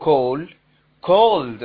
cold, cold.